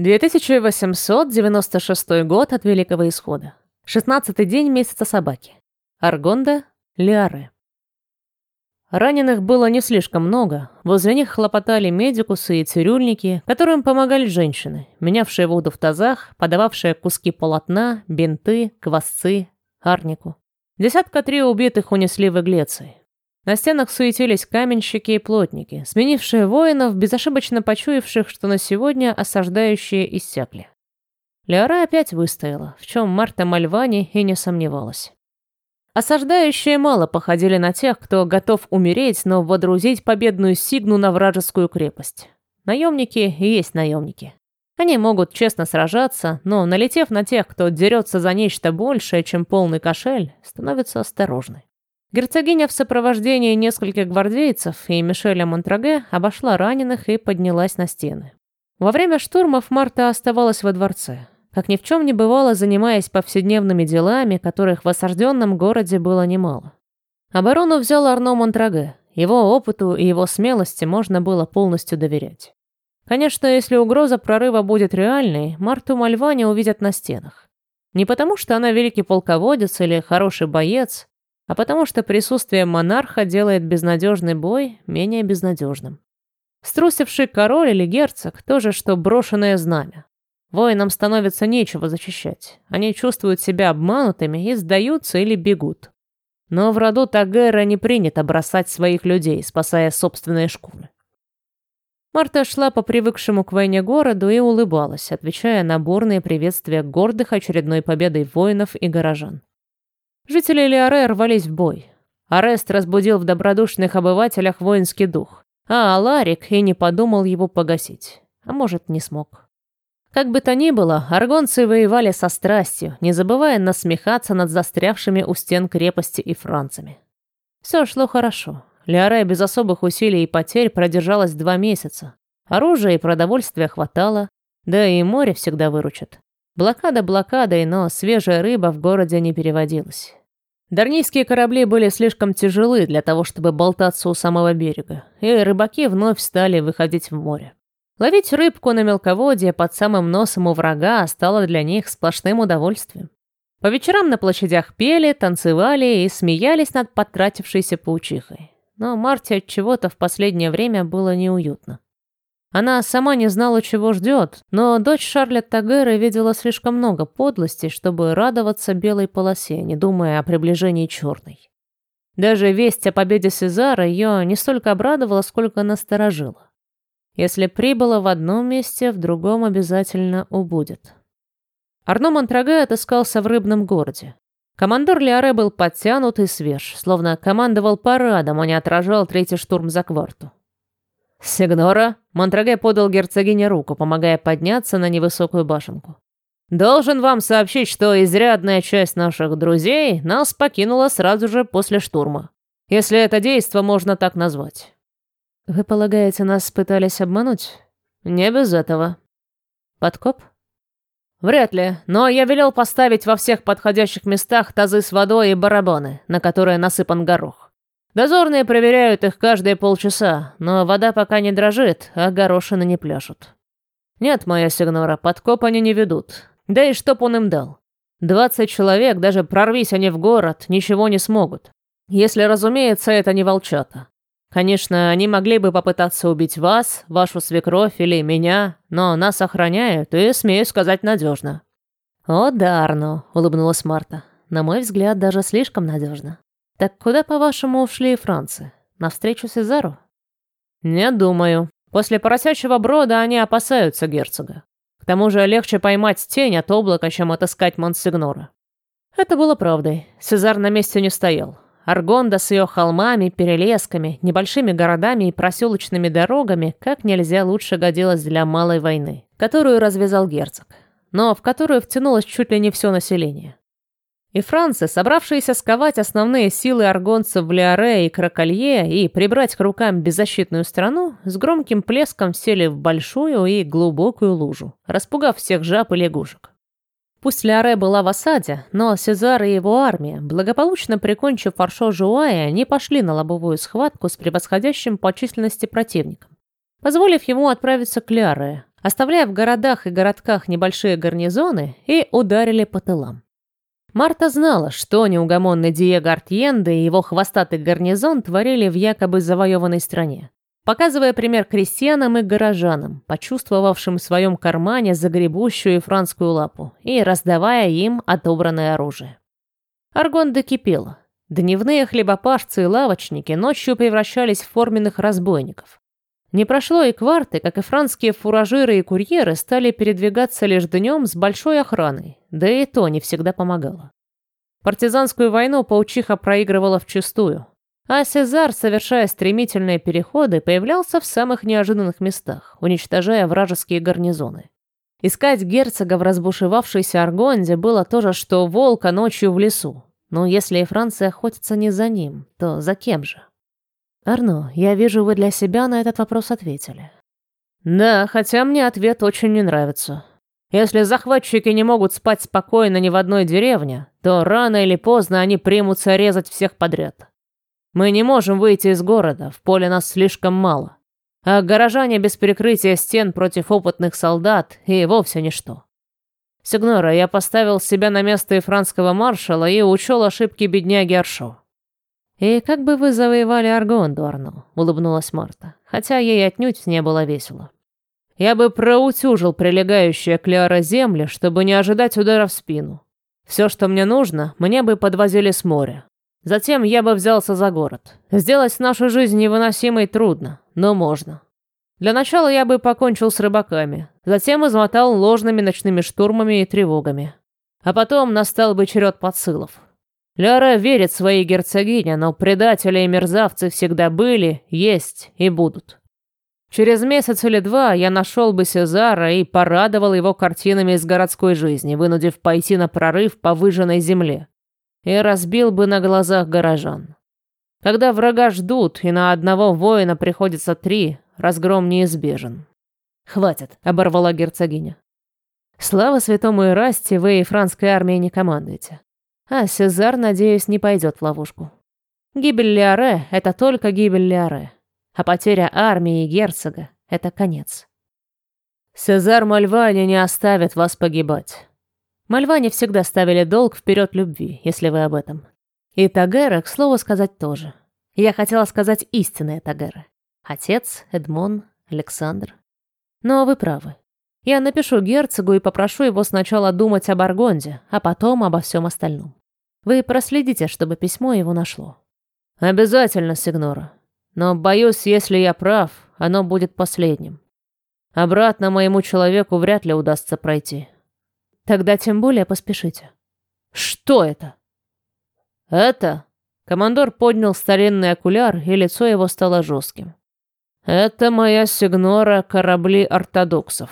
2896 год от Великого Исхода. 16 день месяца собаки. Аргонда, Лиаре. Раненых было не слишком много. Возле них хлопотали медикусы и цирюльники, которым помогали женщины, менявшие воду в тазах, подававшие куски полотна, бинты, квасцы, арнику. Десятка три убитых унесли в Иглеции. На стенах суетились каменщики и плотники, сменившие воинов, безошибочно почуявших, что на сегодня осаждающие иссякли. Леора опять выстояла, в чем Марта Мальвани и не сомневалась. Осаждающие мало походили на тех, кто готов умереть, но водрузить победную сигну на вражескую крепость. Наемники и есть наемники. Они могут честно сражаться, но, налетев на тех, кто дерется за нечто большее, чем полный кошель, становятся осторожны. Герцогиня в сопровождении нескольких гвардейцев и Мишеля Монтраге обошла раненых и поднялась на стены. Во время штурмов Марта оставалась во дворце, как ни в чем не бывало, занимаясь повседневными делами, которых в осажденном городе было немало. Оборону взял Арно Монтраге. Его опыту и его смелости можно было полностью доверять. Конечно, если угроза прорыва будет реальной, Марту Мальвани увидят на стенах. Не потому, что она великий полководец или хороший боец, а потому что присутствие монарха делает безнадежный бой менее безнадежным. Струсивший король или герцог – то же, что брошенное знамя. Воинам становится нечего защищать. Они чувствуют себя обманутыми и сдаются или бегут. Но в роду Тагера не принято бросать своих людей, спасая собственные шкуры. Марта шла по привыкшему к войне городу и улыбалась, отвечая на бурные приветствия гордых очередной победой воинов и горожан. Жители Лиаре рвались в бой. Арест разбудил в добродушных обывателях воинский дух, а Аларик и не подумал его погасить. А может, не смог. Как бы то ни было, аргонцы воевали со страстью, не забывая насмехаться над застрявшими у стен крепости и францами. Все шло хорошо. Лиаре без особых усилий и потерь продержалась два месяца. Оружия и продовольствия хватало, да и море всегда выручит. Блокада блокадой, но свежая рыба в городе не переводилась. Дарнийские корабли были слишком тяжелы для того, чтобы болтаться у самого берега, и рыбаки вновь стали выходить в море. Ловить рыбку на мелководье под самым носом у врага стало для них сплошным удовольствием. По вечерам на площадях пели, танцевали и смеялись над потратившейся паучихой. Но Марте от чего-то в последнее время было неуютно. Она сама не знала, чего ждет, но дочь Шарля Тагера видела слишком много подлостей, чтобы радоваться белой полосе, не думая о приближении черной. Даже весть о победе Сезара ее не столько обрадовала, сколько насторожила. Если прибыла в одном месте, в другом обязательно убудет. Арно Монтраге отыскался в рыбном городе. Командор Лиаре был подтянут и свеж, словно командовал парадом, а не отражал третий штурм за кварту. «Сигнора!» — Монтраге подал герцогине руку, помогая подняться на невысокую башенку. «Должен вам сообщить, что изрядная часть наших друзей нас покинула сразу же после штурма. Если это действо можно так назвать». «Вы полагаете, нас пытались обмануть?» «Не без этого». «Подкоп?» «Вряд ли, но я велел поставить во всех подходящих местах тазы с водой и барабаны, на которые насыпан горох. Дозорные проверяют их каждые полчаса, но вода пока не дрожит, а горошины не пляшут. Нет, моя сигнора, подкоп они не ведут. Да и чтоб он им дал. Двадцать человек, даже прорвись они в город, ничего не смогут. Если, разумеется, это не волчата. Конечно, они могли бы попытаться убить вас, вашу свекровь или меня, но нас охраняют и, смею сказать, надежно. «О, Дарно», — улыбнулась Марта. «На мой взгляд, даже слишком надежно. «Так куда, по-вашему, ушли францы? Навстречу Сезару?» «Не думаю. После поросячьего брода они опасаются герцога. К тому же легче поймать тень от облака, чем отыскать Монсигнора». Это было правдой. Сезар на месте не стоял. Аргонда с ее холмами, перелесками, небольшими городами и проселочными дорогами как нельзя лучше годилась для малой войны, которую развязал герцог, но в которую втянулось чуть ли не все население. И францы, собравшиеся сковать основные силы аргонцев в Лиаре и Кракалье и прибрать к рукам беззащитную страну, с громким плеском сели в большую и глубокую лужу, распугав всех жаб и лягушек. Пусть Лиаре была в осаде, но Сезар и его армия, благополучно прикончив Фаршо Жуая, не пошли на лобовую схватку с превосходящим по численности противником, позволив ему отправиться к Лиаре, оставляя в городах и городках небольшие гарнизоны, и ударили по тылам. Марта знала, что неугомонный Диего Артьенде и его хвостатый гарнизон творили в якобы завоеванной стране, показывая пример крестьянам и горожанам, почувствовавшим в своем кармане загребущую францкую лапу и раздавая им отобранное оружие. Аргонда кипела. Дневные хлебопашцы и лавочники ночью превращались в форменных разбойников. Не прошло и кварты, как и францкие фуражиры и курьеры стали передвигаться лишь днем с большой охраной, да и то не всегда помогало. Партизанскую войну паучиха проигрывала вчистую, а Сезар, совершая стремительные переходы, появлялся в самых неожиданных местах, уничтожая вражеские гарнизоны. Искать герцога в разбушевавшейся Аргонде было то же, что волка ночью в лесу. Но если и Франция охотится не за ним, то за кем же? Арно, я вижу, вы для себя на этот вопрос ответили. Да, хотя мне ответ очень не нравится. Если захватчики не могут спать спокойно ни в одной деревне, то рано или поздно они примутся резать всех подряд. Мы не можем выйти из города, в поле нас слишком мало. А горожане без перекрытия стен против опытных солдат и вовсе ничто. Сигнора, я поставил себя на место ифранского маршала и учел ошибки бедняги Аршо. «И как бы вы завоевали Аргонду, Арно?» — улыбнулась Марта, хотя ей отнюдь не было весело. «Я бы проутюжил прилегающие к Леора земли, чтобы не ожидать удара в спину. Все, что мне нужно, мне бы подвозили с моря. Затем я бы взялся за город. Сделать нашу жизнь невыносимой трудно, но можно. Для начала я бы покончил с рыбаками, затем измотал ложными ночными штурмами и тревогами. А потом настал бы черед подсылов. Ляра верит своей герцогине, но предатели и мерзавцы всегда были, есть и будут. Через месяц или два я нашел бы Сезара и порадовал его картинами из городской жизни, вынудив пойти на прорыв по выжженной земле и разбил бы на глазах горожан. Когда врага ждут, и на одного воина приходится три, разгром неизбежен. «Хватит», — оборвала герцогиня. «Слава святому Ирасте, вы и францкой армией не командуете. А Сезар, надеюсь, не пойдет в ловушку. Гибель Лиаре — это только гибель Лиаре, а потеря армии и герцога — это конец. Сезар Мальвани не оставит вас погибать. Мальване всегда ставили долг вперед любви, если вы об этом. И Тагера, к слову сказать, тоже. Я хотела сказать истинные Тагеры. Отец, Эдмон, Александр. Но вы правы. Я напишу герцогу и попрошу его сначала думать об Аргонде, а потом обо всем остальном. Вы проследите, чтобы письмо его нашло. Обязательно, Сигнора. Но, боюсь, если я прав, оно будет последним. Обратно моему человеку вряд ли удастся пройти. Тогда тем более поспешите. Что это? Это... Командор поднял старинный окуляр, и лицо его стало жестким. Это моя сигнора корабли ортодоксов.